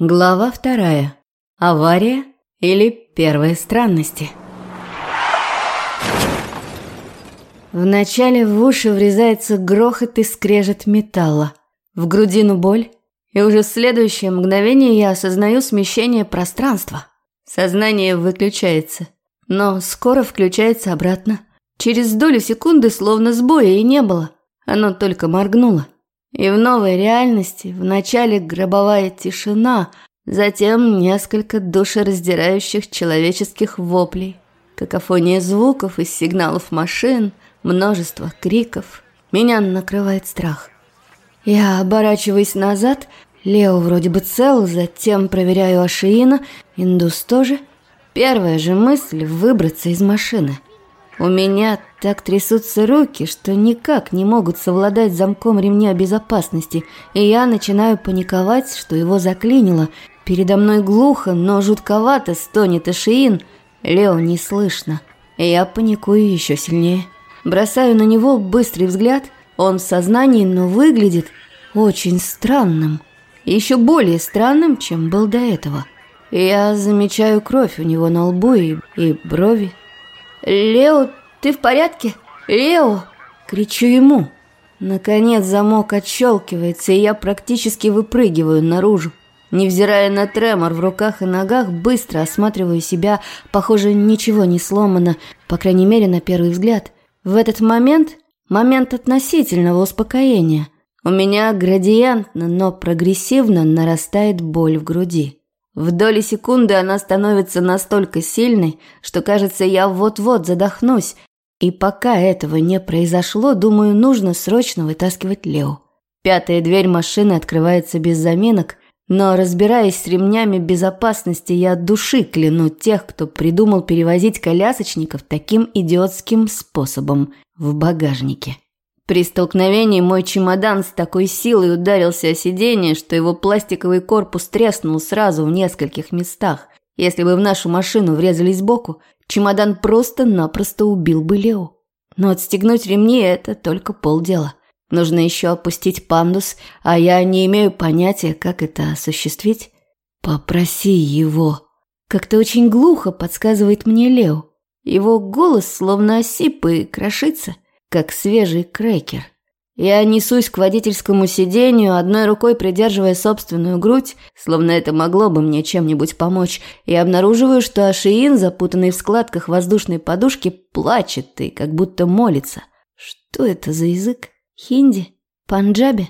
Глава вторая. Авария или первые странности. Вначале в уши врезается грохот и скрежет металла. В грудину боль, и уже в следующее мгновение я осознаю смещение пространства. Сознание выключается, но скоро включается обратно. Через долю секунды словно сбоя и не было. Оно только моргнуло. И в новой реальности вначале гробовая тишина, затем несколько душераздирающих человеческих воплей, какофония звуков и сигналов машин, множество криков. Меня накрывает страх. Я оборачиваюсь назад, Лео вроде бы цел, затем проверяю Ашиина, Индус тоже. Первая же мысль – выбраться из машины – у меня так трясутся руки, что никак не могут совладать замком ремня безопасности, и я начинаю паниковать, что его заклинило. Передо мной глухо, но жутковато стонет Эшиин. Лео не слышно. Я паникую еще сильнее. Бросаю на него быстрый взгляд. Он в сознании, но выглядит очень странным. Еще более странным, чем был до этого. Я замечаю кровь у него на лбу и, и брови. «Лео, ты в порядке? Лео!» Кричу ему. Наконец замок отщелкивается, и я практически выпрыгиваю наружу. Невзирая на тремор в руках и ногах, быстро осматриваю себя. Похоже, ничего не сломано, по крайней мере, на первый взгляд. В этот момент – момент относительного успокоения. У меня градиентно, но прогрессивно нарастает боль в груди. В доли секунды она становится настолько сильной, что кажется, я вот-вот задохнусь. И пока этого не произошло, думаю, нужно срочно вытаскивать Лео. Пятая дверь машины открывается без заминок, но разбираясь с ремнями безопасности, я от души кляну тех, кто придумал перевозить колясочников таким идиотским способом в багажнике. При столкновении мой чемодан с такой силой ударился о сиденье, что его пластиковый корпус треснул сразу в нескольких местах. Если бы в нашу машину врезались сбоку, чемодан просто-напросто убил бы Лео. Но отстегнуть ремни – это только полдела. Нужно еще опустить пандус, а я не имею понятия, как это осуществить. Попроси его. Как-то очень глухо подсказывает мне Лео. Его голос словно осип и крошится – как свежий крекер. Я несусь к водительскому сиденью, одной рукой придерживая собственную грудь, словно это могло бы мне чем-нибудь помочь, и обнаруживаю, что Ашиин, запутанный в складках воздушной подушки, плачет и как будто молится. Что это за язык? Хинди? Панджаби?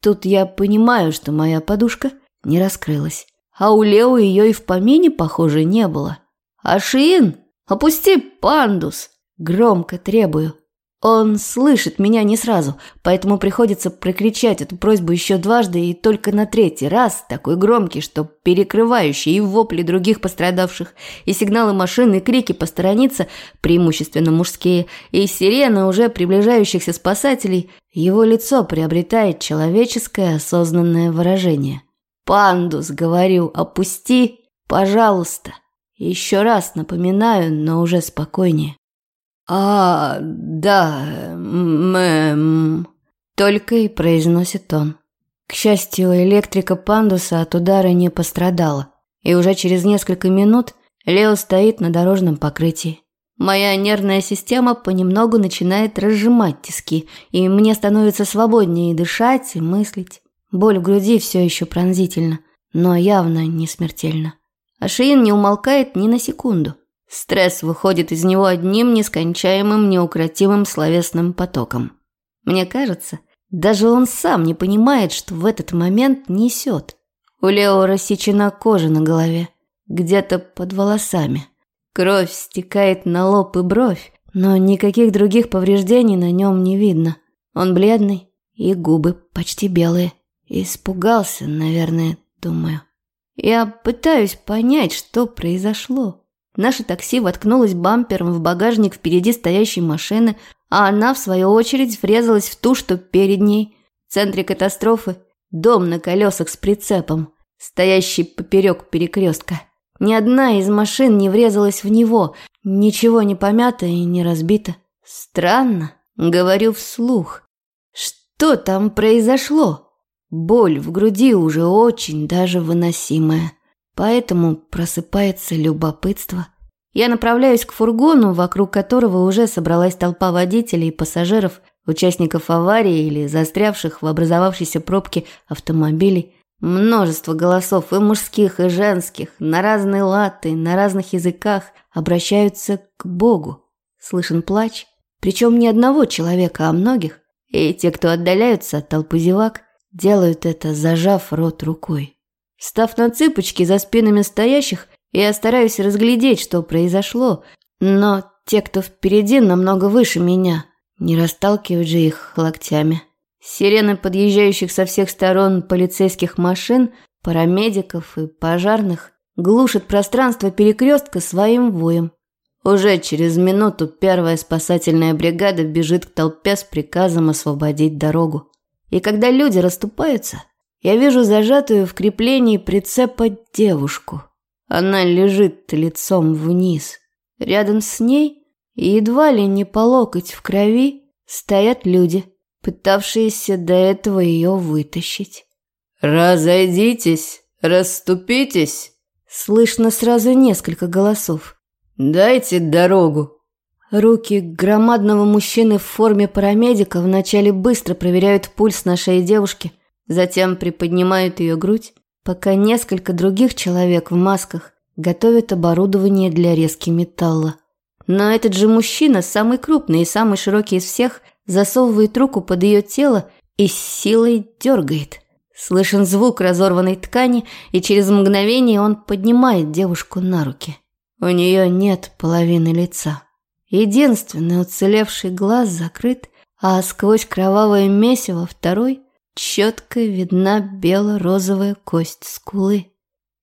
Тут я понимаю, что моя подушка не раскрылась. А у Лео ее и в помине, похоже, не было. «Ашиин, опусти пандус!» Громко требую. Он слышит меня не сразу, поэтому приходится прокричать эту просьбу еще дважды и только на третий раз, такой громкий, что перекрывающий и вопли других пострадавших, и сигналы машин, и крики посторониться, преимущественно мужские, и сирены уже приближающихся спасателей, его лицо приобретает человеческое осознанное выражение. «Пандус, говорю, опусти, пожалуйста». Еще раз напоминаю, но уже спокойнее. «А, да, мэм...» Только и произносит он. К счастью, электрика пандуса от удара не пострадала, и уже через несколько минут Лео стоит на дорожном покрытии. Моя нервная система понемногу начинает разжимать тиски, и мне становится свободнее дышать, и мыслить. Боль в груди все еще пронзительна, но явно не смертельна. Ашиин не умолкает ни на секунду. Стресс выходит из него одним нескончаемым, неукротимым словесным потоком. Мне кажется, даже он сам не понимает, что в этот момент несет. У Лео рассечена кожа на голове, где-то под волосами. Кровь стекает на лоб и бровь, но никаких других повреждений на нем не видно. Он бледный, и губы почти белые. Испугался, наверное, думаю. Я пытаюсь понять, что произошло. Наше такси воткнулось бампером в багажник впереди стоящей машины, а она, в свою очередь, врезалась в ту, что перед ней. В центре катастрофы – дом на колесах с прицепом, стоящий поперек перекрестка. Ни одна из машин не врезалась в него, ничего не помято и не разбито. Странно, говорю вслух. Что там произошло? Боль в груди уже очень даже выносимая. Поэтому просыпается любопытство. Я направляюсь к фургону, вокруг которого уже собралась толпа водителей и пассажиров, участников аварии или застрявших в образовавшейся пробке автомобилей. Множество голосов, и мужских, и женских, на разные латы, на разных языках, обращаются к Богу. Слышен плач, причем не одного человека, а многих. И те, кто отдаляются от толпы зевак, делают это, зажав рот рукой. Став на цыпочки за спинами стоящих, я стараюсь разглядеть, что произошло, но те, кто впереди, намного выше меня, не расталкивают же их локтями. Сирены подъезжающих со всех сторон полицейских машин, парамедиков и пожарных глушат пространство перекрестка своим воем. Уже через минуту первая спасательная бригада бежит к толпе с приказом освободить дорогу. И когда люди расступаются, я вижу зажатую в креплении прицепа девушку. Она лежит лицом вниз. Рядом с ней, едва ли не по локоть в крови, стоят люди, пытавшиеся до этого ее вытащить. «Разойдитесь, расступитесь!» Слышно сразу несколько голосов. «Дайте дорогу!» Руки громадного мужчины в форме парамедика вначале быстро проверяют пульс на шее девушки, затем приподнимают ее грудь, пока несколько других человек в масках готовят оборудование для резки металла. Но этот же мужчина, самый крупный и самый широкий из всех, засовывает руку под ее тело и с силой дергает. Слышен звук разорванной ткани, и через мгновение он поднимает девушку на руки. У нее нет половины лица. Единственный уцелевший глаз закрыт, а сквозь кровавое месиво второй четко видна бело-розовая кость скулы.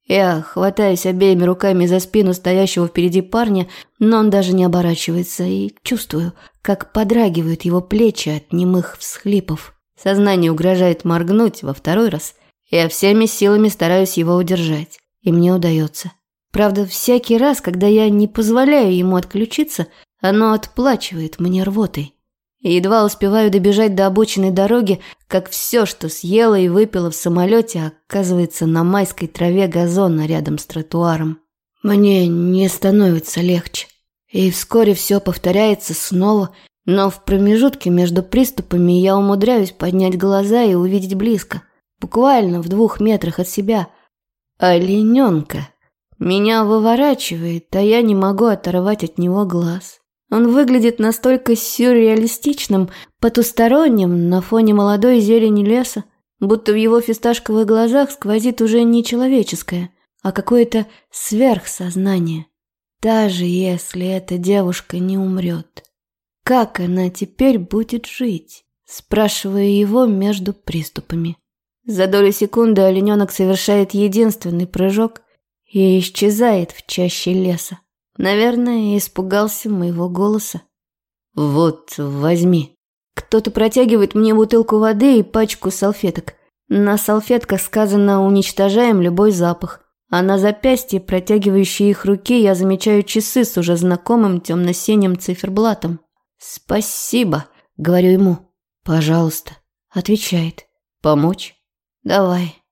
Я хватаюсь обеими руками за спину стоящего впереди парня, но он даже не оборачивается, и чувствую, как подрагивают его плечи от немых всхлипов. Сознание угрожает моргнуть во второй раз. Я всеми силами стараюсь его удержать, и мне удается. Правда, всякий раз, когда я не позволяю ему отключиться, оно отплачивает мне рвотой. И едва успеваю добежать до обочины дороги, как все, что съела и выпила в самолете, оказывается на майской траве газона рядом с тротуаром. Мне не становится легче. И вскоре все повторяется снова, но в промежутке между приступами я умудряюсь поднять глаза и увидеть близко, буквально в двух метрах от себя, олененка. Меня выворачивает, а я не могу оторвать от него глаз. Он выглядит настолько сюрреалистичным, потусторонним на фоне молодой зелени леса, будто в его фисташковых глазах сквозит уже не человеческое, а какое-то сверхсознание. Даже если эта девушка не умрет, как она теперь будет жить? Спрашиваю его между приступами. За долю секунды олененок совершает единственный прыжок и исчезает в чаще леса. Наверное, испугался моего голоса. «Вот, возьми». Кто-то протягивает мне бутылку воды и пачку салфеток. На салфетках сказано «уничтожаем любой запах». А на запястье, протягивающей их руки, я замечаю часы с уже знакомым темно-синим циферблатом. «Спасибо», — говорю ему. «Пожалуйста», — отвечает. «Помочь?» «Давай».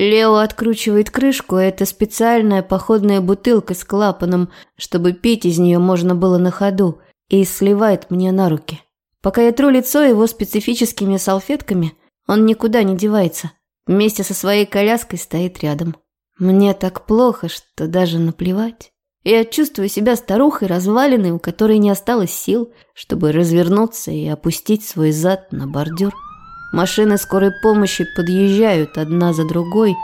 Лео откручивает крышку, это специальная походная бутылка с клапаном, чтобы пить из нее можно было на ходу, и сливает мне на руки. Пока я тру лицо его специфическими салфетками, он никуда не девается. Вместе со своей коляской стоит рядом. Мне так плохо, что даже наплевать. Я чувствую себя старухой развалиной, у которой не осталось сил, чтобы развернуться и опустить свой зад на бордюр. Машины скорой помощи подъезжают одна за другой.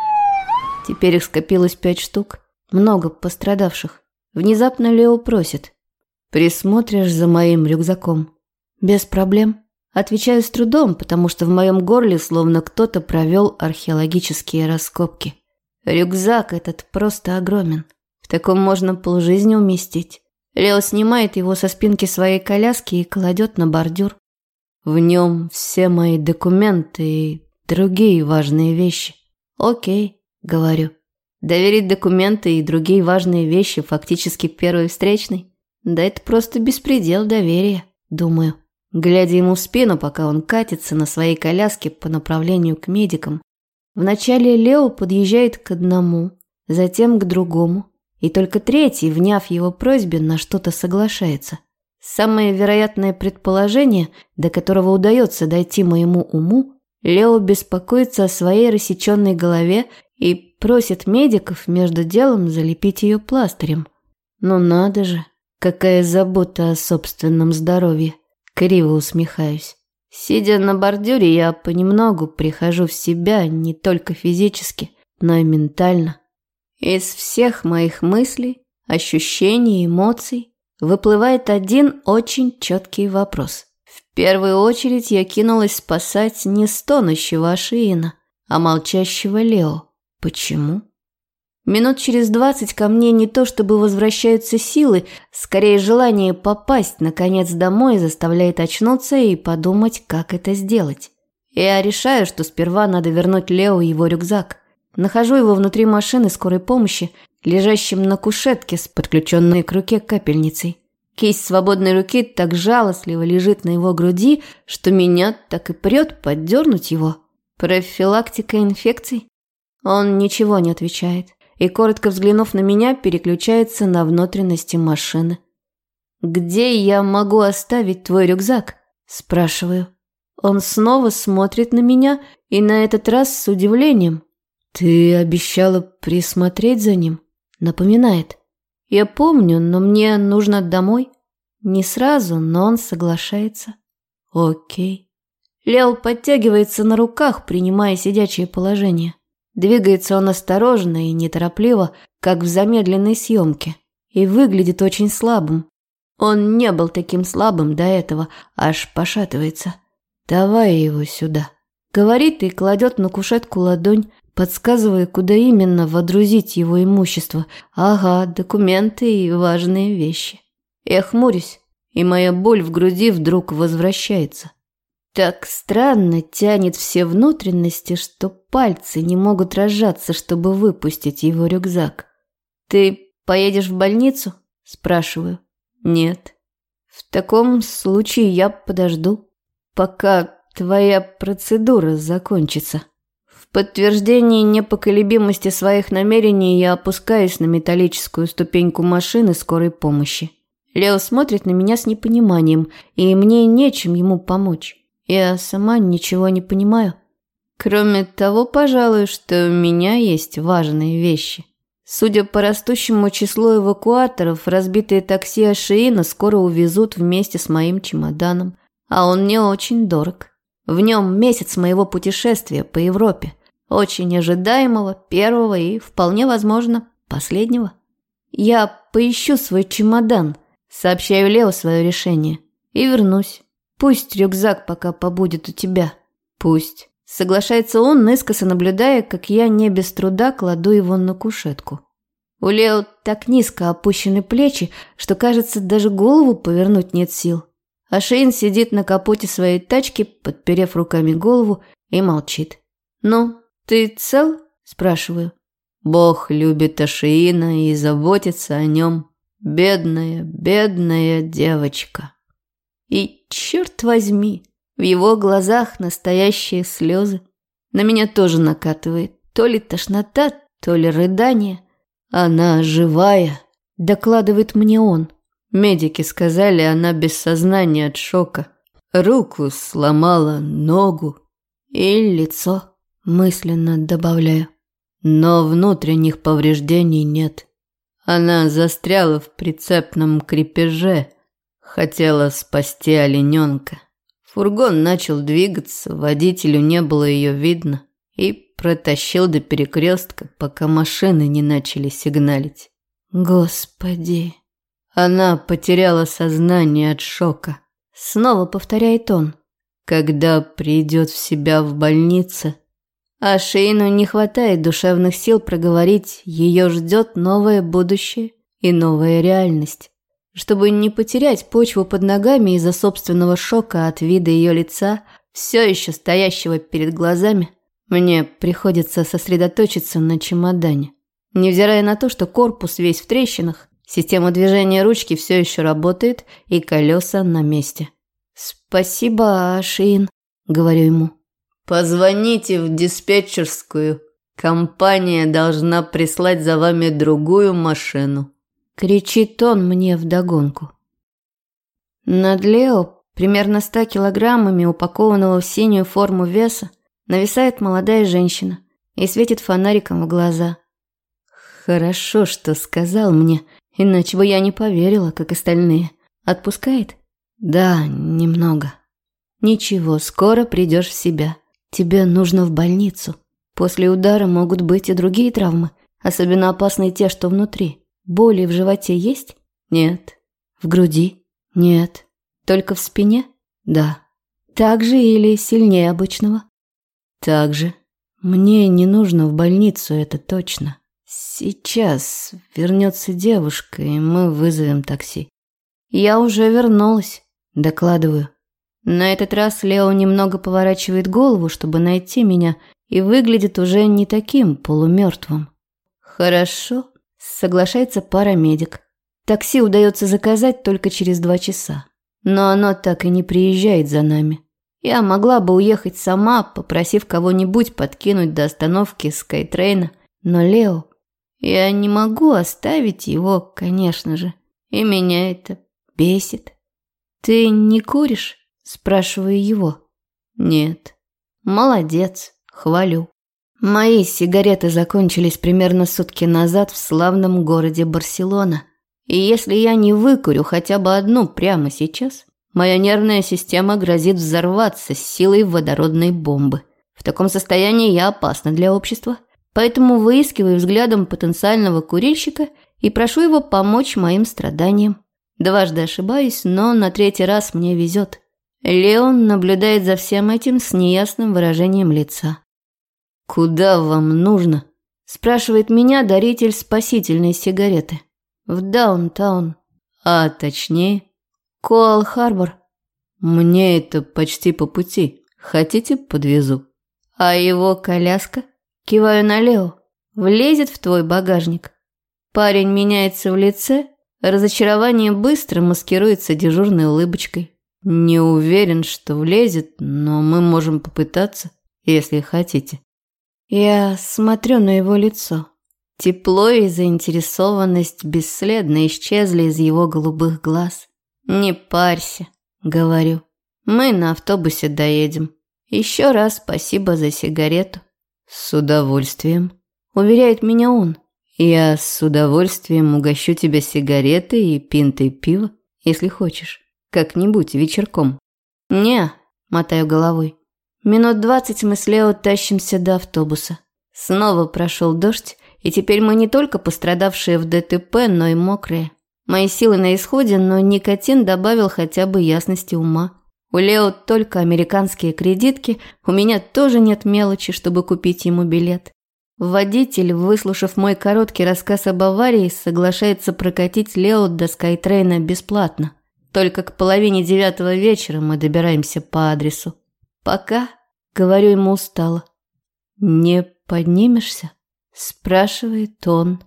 Теперь их скопилось пять штук. Много пострадавших. Внезапно Лео просит. «Присмотришь за моим рюкзаком?» «Без проблем». Отвечаю с трудом, потому что в моем горле словно кто-то провел археологические раскопки. Рюкзак этот просто огромен. В таком можно полжизни уместить. Лео снимает его со спинки своей коляски и кладет на бордюр. В нем все мои документы и другие важные вещи. Окей, говорю. Доверить документы и другие важные вещи фактически первый встречный? Да это просто беспредел доверия, думаю. Глядя ему в спину, пока он катится на своей коляске по направлению к медикам, Вначале Лео подъезжает к одному, затем к другому, и только третий, вняв его просьбе, на что-то соглашается. Самое вероятное предположение, до которого удается дойти моему уму, Лео беспокоится о своей рассеченной голове и просит медиков между делом залепить ее пластырем. Ну надо же, какая забота о собственном здоровье. Криво усмехаюсь. Сидя на бордюре, я понемногу прихожу в себя не только физически, но и ментально. Из всех моих мыслей, ощущений, эмоций выплывает один очень четкий вопрос. В первую очередь я кинулась спасать не стонущего Ашиина, а молчащего Лео. Почему? Минут через двадцать ко мне не то чтобы возвращаются силы, скорее желание попасть наконец домой заставляет очнуться и подумать, как это сделать. Я решаю, что сперва надо вернуть Лео его рюкзак. Нахожу его внутри машины скорой помощи, лежащим на кушетке с подключенной к руке капельницей. Кисть свободной руки так жалостливо лежит на его груди, что меня так и прет поддернуть его. Профилактика инфекций? Он ничего не отвечает и, коротко взглянув на меня, переключается на внутренности машины. «Где я могу оставить твой рюкзак?» – спрашиваю. Он снова смотрит на меня и на этот раз с удивлением. «Ты обещала присмотреть за ним?» – напоминает. «Я помню, но мне нужно домой». Не сразу, но он соглашается. «Окей». Лео подтягивается на руках, принимая сидячее положение. Двигается он осторожно и неторопливо, как в замедленной съемке, и выглядит очень слабым. Он не был таким слабым до этого, аж пошатывается. «Давай его сюда», — говорит и кладет на кушетку ладонь, подсказывая, куда именно водрузить его имущество. Ага, документы и важные вещи. Я хмурюсь, и моя боль в груди вдруг возвращается. Так странно тянет все внутренности, что пальцы не могут разжаться, чтобы выпустить его рюкзак. «Ты поедешь в больницу?» – спрашиваю. «Нет». «В таком случае я подожду, пока твоя процедура закончится». Подтверждении непоколебимости своих намерений я опускаюсь на металлическую ступеньку машины скорой помощи. Лео смотрит на меня с непониманием, и мне нечем ему помочь. Я сама ничего не понимаю. Кроме того, пожалуй, что у меня есть важные вещи. Судя по растущему числу эвакуаторов, разбитые такси Ашиина скоро увезут вместе с моим чемоданом. А он мне очень дорог. В нем месяц моего путешествия по Европе. Очень ожидаемого, первого и, вполне возможно, последнего. Я поищу свой чемодан, сообщаю Лео свое решение, и вернусь. Пусть рюкзак пока побудет у тебя. Пусть. Соглашается он, искоса наблюдая, как я не без труда кладу его на кушетку. У Лео так низко опущены плечи, что, кажется, даже голову повернуть нет сил. А Шейн сидит на капоте своей тачки, подперев руками голову, и молчит. «Ну, ты цел?» – спрашиваю. Бог любит Ашиина и заботится о нем. Бедная, бедная девочка. И, черт возьми, в его глазах настоящие слезы. На меня тоже накатывает то ли тошнота, то ли рыдание. Она живая, докладывает мне он. Медики сказали, она без сознания от шока. Руку сломала, ногу и лицо, мысленно добавляю. Но внутренних повреждений нет. Она застряла в прицепном крепеже, Хотела спасти олененка. Фургон начал двигаться, водителю не было ее видно, и протащил до перекрестка, пока машины не начали сигналить. Господи! Она потеряла сознание от шока. Снова повторяет он. Когда придет в себя в больнице, а Шейну не хватает душевных сил проговорить, ее ждет новое будущее и новая реальность. Чтобы не потерять почву под ногами из-за собственного шока от вида ее лица, все еще стоящего перед глазами, мне приходится сосредоточиться на чемодане. Невзирая на то, что корпус весь в трещинах, система движения ручки все еще работает и колеса на месте. «Спасибо, Ашин», — говорю ему. Позвоните в диспетчерскую. Компания должна прислать за вами другую машину. Кричит он мне вдогонку. Над Лео, примерно ста килограммами упакованного в синюю форму веса, нависает молодая женщина и светит фонариком в глаза. Хорошо, что сказал мне, иначе бы я не поверила, как остальные. Отпускает? Да, немного. Ничего, скоро придешь в себя. Тебе нужно в больницу. После удара могут быть и другие травмы, особенно опасные те, что внутри. Боли в животе есть? Нет. В груди? Нет. Только в спине? Да. Так же или сильнее обычного? Так же. Мне не нужно в больницу, это точно. Сейчас вернется девушка, и мы вызовем такси. Я уже вернулась, докладываю. На этот раз Лео немного поворачивает голову, чтобы найти меня, и выглядит уже не таким полумертвым. Хорошо, соглашается парамедик. Такси удается заказать только через два часа. Но оно так и не приезжает за нами. Я могла бы уехать сама, попросив кого-нибудь подкинуть до остановки Скайтрейна, но Лео... Я не могу оставить его, конечно же, и меня это бесит. «Ты не куришь?» Спрашиваю его. Нет. Молодец, хвалю. Мои сигареты закончились примерно сутки назад в славном городе Барселона. И если я не выкурю хотя бы одну прямо сейчас, моя нервная система грозит взорваться с силой водородной бомбы. В таком состоянии я опасна для общества. Поэтому выискиваю взглядом потенциального курильщика и прошу его помочь моим страданиям. Дважды ошибаюсь, но на третий раз мне везет. Леон наблюдает за всем этим с неясным выражением лица. «Куда вам нужно?» – спрашивает меня даритель спасительной сигареты. «В Даунтаун». «А точнее?» «Коал-Харбор». «Мне это почти по пути. Хотите, подвезу?» «А его коляска?» Киваю на Лео. «Влезет в твой багажник». Парень меняется в лице, разочарование быстро маскируется дежурной улыбочкой. Не уверен, что влезет, но мы можем попытаться, если хотите. Я смотрю на его лицо. Тепло и заинтересованность бесследно исчезли из его голубых глаз. «Не парься», — говорю. «Мы на автобусе доедем. Еще раз спасибо за сигарету». «С удовольствием», — уверяет меня он. «Я с удовольствием угощу тебя сигаретой и пинтой пива, если хочешь». Как-нибудь вечерком. Не, мотаю головой. Минут двадцать мы с Лео тащимся до автобуса. Снова прошел дождь, и теперь мы не только пострадавшие в ДТП, но и мокрые. Мои силы на исходе, но никотин добавил хотя бы ясности ума. У Лео только американские кредитки, у меня тоже нет мелочи, чтобы купить ему билет. Водитель, выслушав мой короткий рассказ об аварии, соглашается прокатить Лео до Скайтрейна бесплатно. Только к половине девятого вечера мы добираемся по адресу. Пока, говорю ему устало. Не поднимешься? Спрашивает он.